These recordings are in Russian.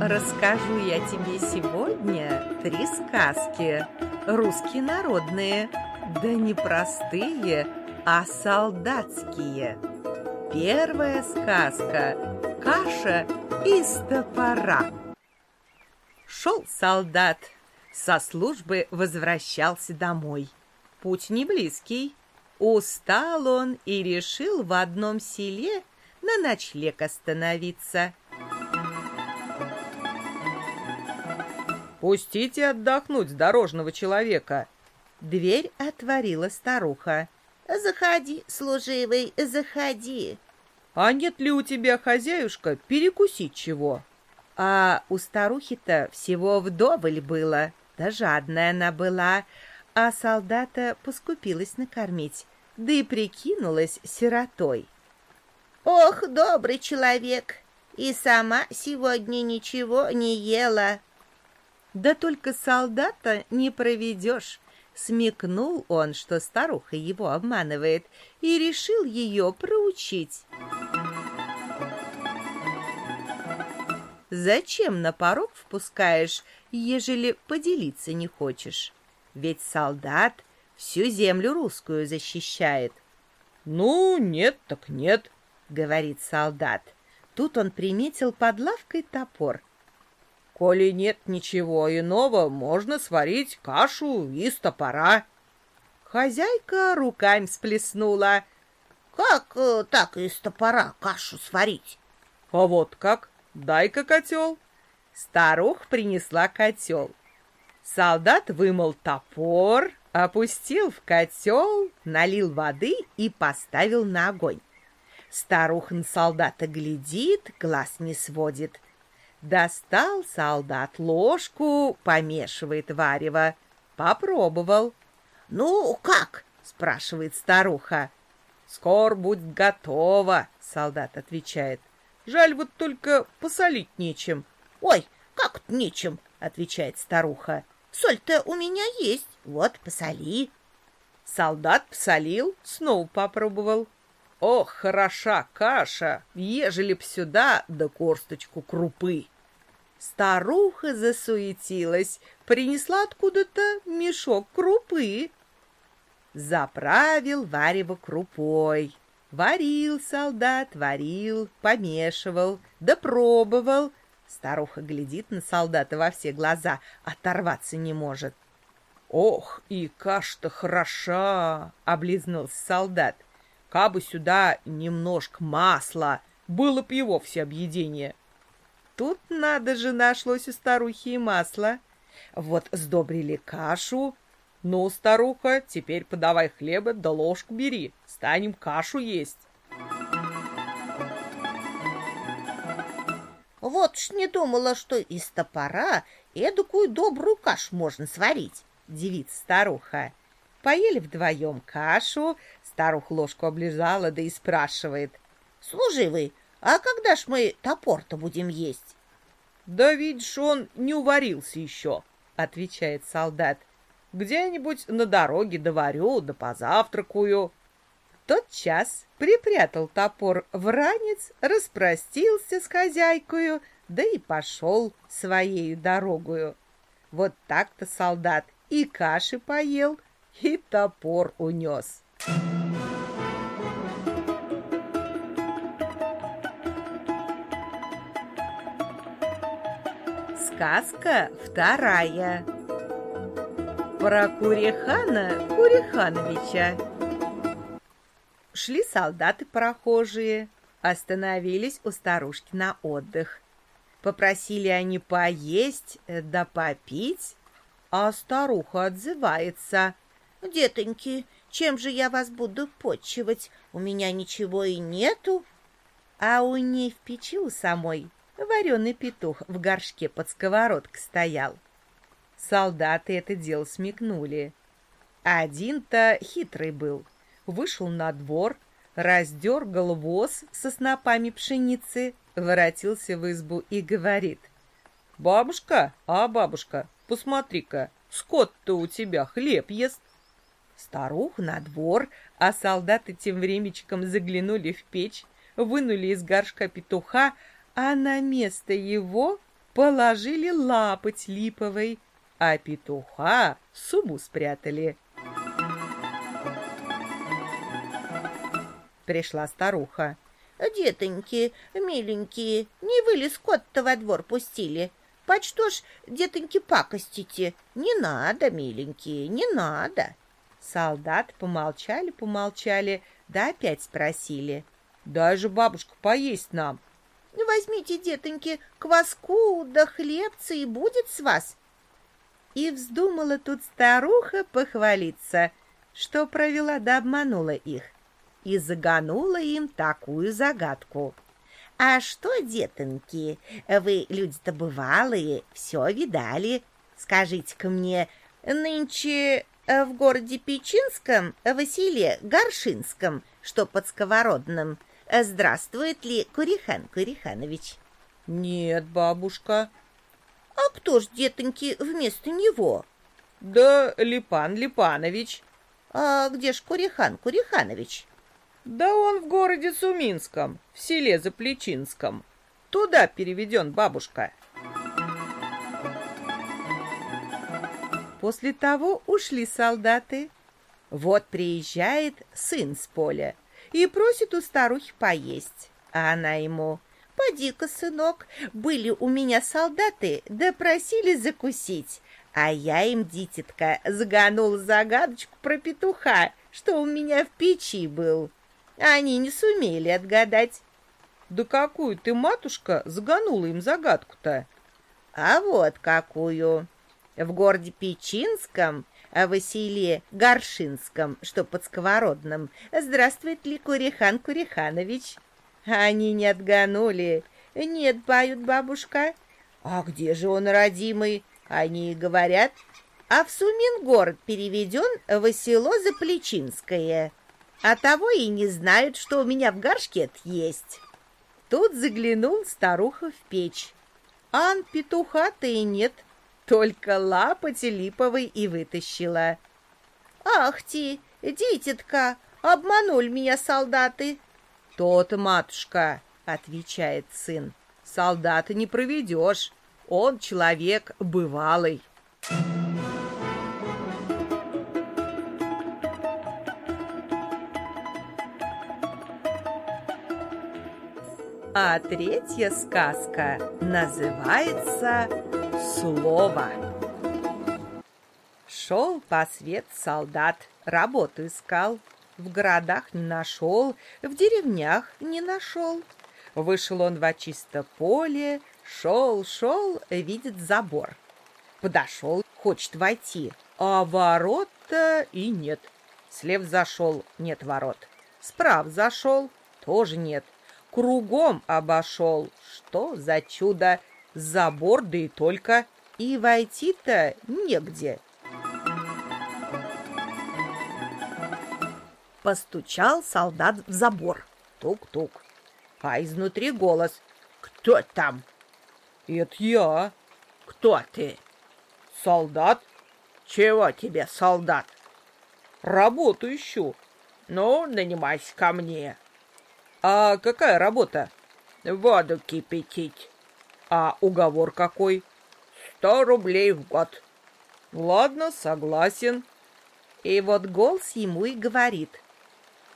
Расскажу я тебе сегодня три сказки, русские народные, да не простые, а солдатские. Первая сказка «Каша из топора». Шел солдат, со службы возвращался домой. Путь не близкий. Устал он и решил в одном селе на ночлег остановиться. «Пустите отдохнуть дорожного человека!» Дверь отворила старуха. «Заходи, служивый, заходи!» «А нет ли у тебя, хозяюшка, перекусить чего?» А у старухи-то всего вдоволь было, да жадная она была, а солдата поскупилась накормить, да и прикинулась сиротой. «Ох, добрый человек! И сама сегодня ничего не ела!» Да только солдата не проведешь. Смекнул он, что старуха его обманывает, и решил ее проучить. Зачем на порог впускаешь, ежели поделиться не хочешь? Ведь солдат всю землю русскую защищает. «Ну, нет так нет», — говорит солдат. Тут он приметил под лавкой топор — Коли нет ничего иного, можно сварить кашу из топора. Хозяйка руками сплеснула. Как э, так из топора кашу сварить? А вот как? Дай-ка котел. Старух принесла котел. Солдат вымыл топор, опустил в котел, налил воды и поставил на огонь. Старуха на солдата глядит, глаз не сводит — Достал солдат ложку, помешивает варево. Попробовал. «Ну, как?» — спрашивает старуха. «Скоро будет готово», — солдат отвечает. «Жаль, вот только посолить нечем». «Ой, как тут нечем?» — отвечает старуха. «Соль-то у меня есть, вот посоли». Солдат посолил, снова попробовал. Ох, хороша каша, ежели б сюда да корсточку крупы. Старуха засуетилась, принесла откуда-то мешок крупы. Заправил варево крупой. Варил солдат, варил, помешивал, да пробовал. Старуха глядит на солдата во все глаза, оторваться не может. «Ох, и каша-то хороша!» — облизнулся солдат. «Кабы сюда немножко масла, было б его все объедение». Тут надо же нашлось у старухи и масло. Вот сдобрили кашу. Ну, старуха, теперь подавай хлеба да ложку бери. Станем кашу есть. Вот ж не думала, что из топора эдакую добрую кашу можно сварить, девица старуха. Поели вдвоем кашу, старуха ложку облизала, да и спрашивает. Служивый, а когда ж мы топор-то будем есть? — Да видишь, он не уварился еще, — отвечает солдат. — Где-нибудь на дороге доварю, да позавтракаю. Тот час припрятал топор в ранец, распростился с хозяйкою, да и пошел своею дорогою. Вот так-то солдат и каши поел, и топор унес. Сказка вторая. Про Курихана Курихановича. Шли солдаты прохожие, остановились у старушки на отдых. Попросили они поесть да попить, а старуха отзывается. «Детоньки, чем же я вас буду почивать? У меня ничего и нету». А у ней в печи у самой Вареный петух в горшке под сковородкой стоял. Солдаты это дело смекнули. Один-то хитрый был. Вышел на двор, раздергал воз со снопами пшеницы, воротился в избу и говорит. «Бабушка, а бабушка, посмотри-ка, скот-то у тебя хлеб ест». Старух на двор, а солдаты тем времечком заглянули в печь, вынули из горшка петуха, а на место его положили лапоть липовой, а петуха суму спрятали. Пришла старуха. Детоньки, миленькие, не вы ли скот-то во двор пустили? Почто ж, детоньки, пакостите? Не надо, миленькие, не надо. Солдат помолчали-помолчали, да опять спросили. «Дай же, бабушка, поесть нам!» «Возьмите, детоньки, кваску да хлебца, и будет с вас!» И вздумала тут старуха похвалиться, что провела да обманула их, и заганула им такую загадку. «А что, детоньки, вы люди-то бывалые, все видали. Скажите-ка мне, нынче в городе Печинском, в селе Горшинском, что под Сковородным, здравствует ли Курихан Куриханович?» «Нет, бабушка». «А кто ж, детоньки, вместо него?» «Да Липан Липанович». «А где ж Курихан Куриханович?» Да он в городе Суминском, в селе Заплечинском. Туда переведен бабушка. После того ушли солдаты. Вот приезжает сын с поля и просит у старухи поесть. А она ему, «Поди-ка, сынок, были у меня солдаты, да просили закусить, а я им, дитятка, заганул загадочку про петуха, что у меня в печи был». Они не сумели отгадать. Да какую ты, матушка, заганула им загадку-то? А вот какую. В городе Печинском, в селе Горшинском, что под Сковородным, здравствует ли Курихан Куриханович. Они не отганули. Нет, поют бабушка. А где же он, родимый? Они говорят. А в Сумин город переведен в Заплечинское а того и не знают, что у меня в горшке есть. Тут заглянул старуха в печь. Ан петуха-то и нет, только лапоть липовой и вытащила. «Ах ты, дитятка, обманули меня солдаты!» «То-то, матушка!» — отвечает сын. «Солдата не проведешь, он человек бывалый». А третья сказка называется «Слово». Шел по свет солдат, работу искал. В городах не нашел, в деревнях не нашел. Вышел он в чисто поле, шел, шел, видит забор. Подошел, хочет войти, а ворот-то и нет. Слев зашел, нет ворот. Справ зашел, тоже нет кругом обошел. Что за чудо! Забор, да и только. И войти-то негде. Постучал солдат в забор. Тук-тук. А изнутри голос. «Кто там?» «Это я». «Кто ты?» «Солдат». «Чего тебе, солдат?» «Работу ищу». «Ну, нанимайся ко мне». А какая работа? Воду кипятить. А уговор какой? Сто рублей в год. Ладно, согласен. И вот голос ему и говорит.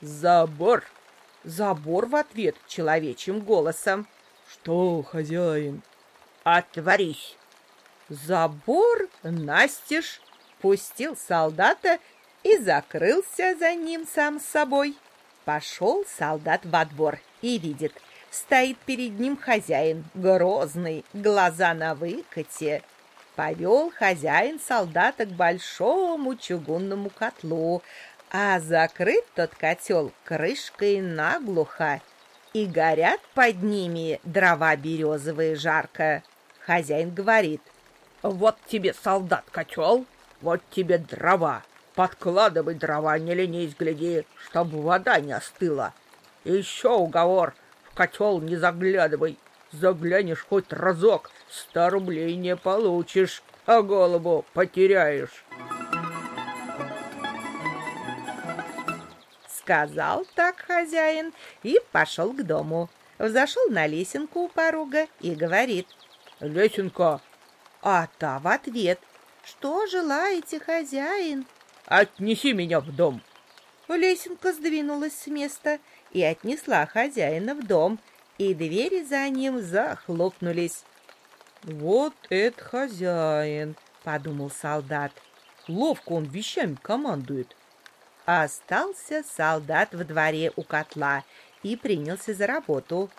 Забор. Забор в ответ человечьим голосом. Что, хозяин? Отворись. Забор настежь пустил солдата и закрылся за ним сам собой. Пошел солдат во двор и видит, стоит перед ним хозяин, грозный, глаза на выкате. Повел хозяин солдата к большому чугунному котлу, а закрыт тот котел крышкой наглухо, и горят под ними дрова березовые жарко. Хозяин говорит, «Вот тебе, солдат, котел, вот тебе дрова, Подкладывай дрова, не ленись, гляди, чтобы вода не остыла. Еще уговор, котел не заглядывай. Заглянешь хоть разок, сто рублей не получишь, а голову потеряешь. Сказал так хозяин и пошел к дому. Взошел на лесенку у порога и говорит. Лесенка. А та в ответ. Что желаете, хозяин? Отнеси меня в дом. Лесенка сдвинулась с места и отнесла хозяина в дом, и двери за ним захлопнулись. «Вот это хозяин!» — подумал солдат. «Ловко он вещами командует». Остался солдат в дворе у котла и принялся за работу.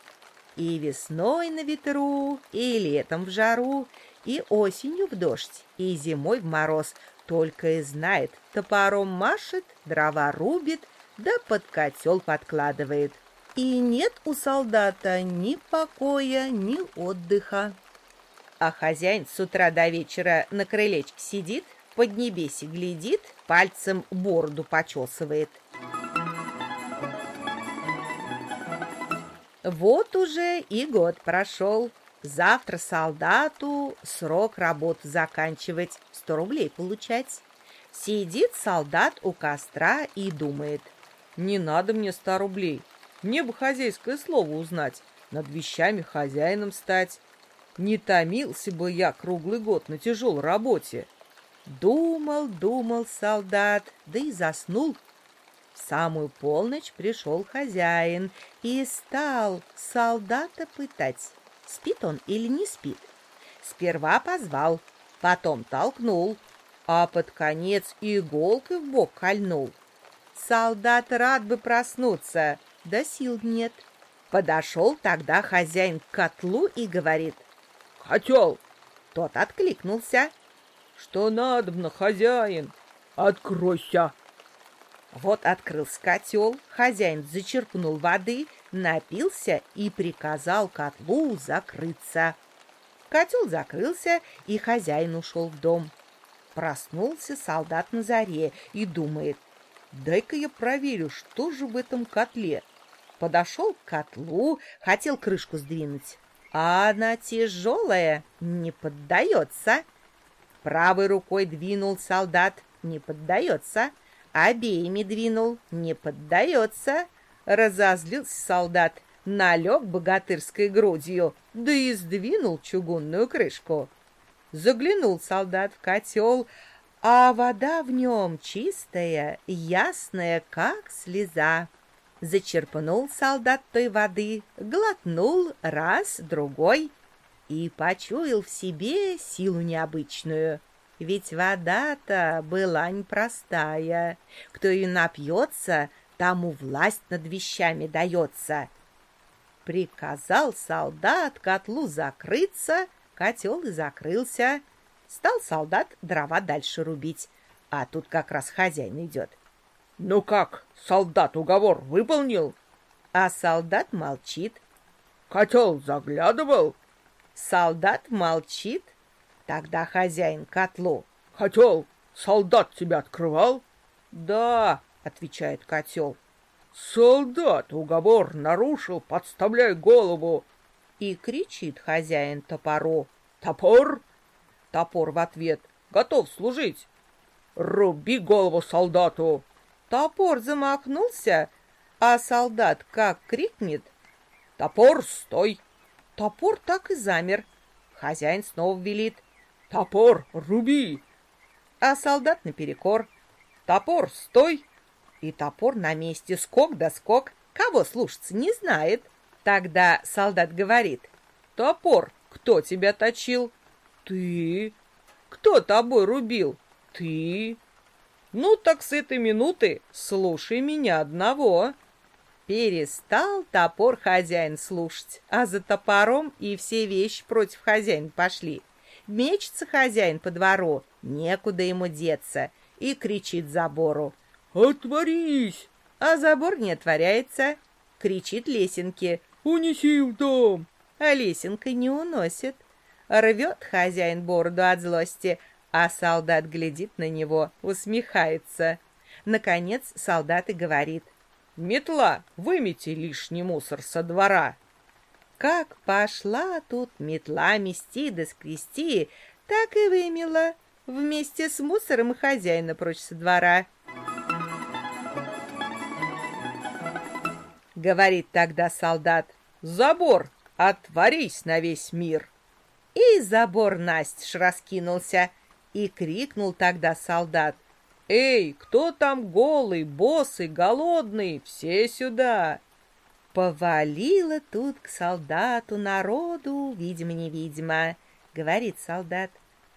И весной на ветру, и летом в жару, и осенью в дождь, и зимой в мороз. Только и знает, топором машет, дрова рубит, да под котел подкладывает. И нет у солдата ни покоя, ни отдыха. А хозяин с утра до вечера на крылечке сидит, под небеси глядит, пальцем бороду почесывает. Вот уже и год прошел. Завтра солдату срок работы заканчивать, сто рублей получать. Сидит солдат у костра и думает. Не надо мне ста рублей. Мне бы хозяйское слово узнать, над вещами хозяином стать. Не томился бы я круглый год на тяжелой работе. Думал, думал солдат, да и заснул. В самую полночь пришел хозяин и стал солдата пытать, спит он или не спит. Сперва позвал, потом толкнул, а под конец иголкой в бок кольнул. Солдат рад бы проснуться, да сил нет. Подошел тогда хозяин к котлу и говорит — Котел!» Тот откликнулся. «Что надобно, хозяин? Откройся!» Вот открылся котел, хозяин зачерпнул воды, напился и приказал котлу закрыться. Котел закрылся, и хозяин ушел в дом. Проснулся солдат на заре и думает, дай-ка я проверю, что же в этом котле. Подошел к котлу, хотел крышку сдвинуть, а она тяжелая, не поддается. Правой рукой двинул солдат, не поддается. Обеими двинул, не поддается. Разозлился солдат, налег богатырской грудью, да и сдвинул чугунную крышку. Заглянул солдат в котел, а вода в нем чистая, ясная, как слеза. Зачерпнул солдат той воды, глотнул раз, другой и почуял в себе силу необычную. Ведь вода-то была непростая. Кто ее напьется, тому власть над вещами дается. Приказал солдат котлу закрыться, котел и закрылся. Стал солдат дрова дальше рубить, а тут как раз хозяин идет. «Ну как, солдат уговор выполнил?» А солдат молчит. «Котел заглядывал?» Солдат молчит. Тогда хозяин котлу. «Котел, солдат тебя открывал?» «Да», — отвечает котел. «Солдат уговор нарушил, подставляй голову!» И кричит хозяин топору. «Топор?» Топор в ответ. «Готов служить!» «Руби голову солдату!» Топор замахнулся, а солдат как крикнет «Топор, стой!» Топор так и замер. Хозяин снова велит «Топор, руби!» А солдат наперекор «Топор, стой!» И топор на месте, скок да скок. Кого слушаться не знает. Тогда солдат говорит «Топор, кто тебя точил?» «Ты!» «Кто тобой рубил?» «Ты!» Ну так с этой минуты слушай меня одного. Перестал топор хозяин слушать, а за топором и все вещи против хозяина пошли. Мечется хозяин по двору, некуда ему деться, и кричит забору. «Отворись!» А забор не отворяется, кричит лесенке. «Унеси в дом!» А лесенка не уносит. Рвет хозяин бороду от злости, а солдат глядит на него, усмехается. Наконец солдат и говорит. «Метла, вымети лишний мусор со двора!» Как пошла тут метла мести да скрести, так и вымела вместе с мусором хозяина прочь со двора. Говорит тогда солдат, «Забор, отворись на весь мир!» И забор Настеж раскинулся. И крикнул тогда солдат. «Эй, кто там голый, босый, голодный? Все сюда!» Повалило тут к солдату народу, видимо-невидимо, говорит солдат.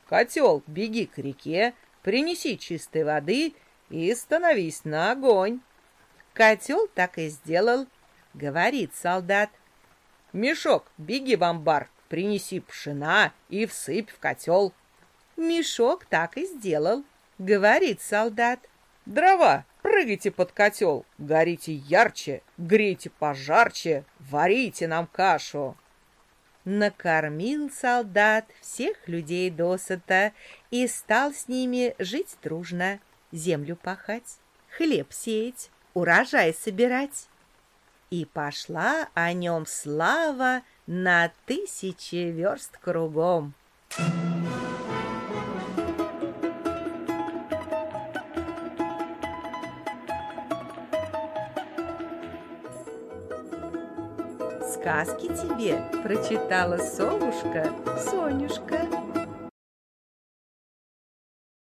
«Котел, беги к реке, принеси чистой воды и становись на огонь». Котел так и сделал, говорит солдат. «Мешок, беги в амбар, принеси пшена и всыпь в котел». Мешок так и сделал, говорит солдат. «Дрова, прыгайте под котел, горите ярче, грейте пожарче, варите нам кашу». Накормил солдат всех людей досыта и стал с ними жить дружно, землю пахать, хлеб сеять, урожай собирать. И пошла о нем слава на тысячи верст кругом. Сказки тебе прочитала совушка Сонюшка.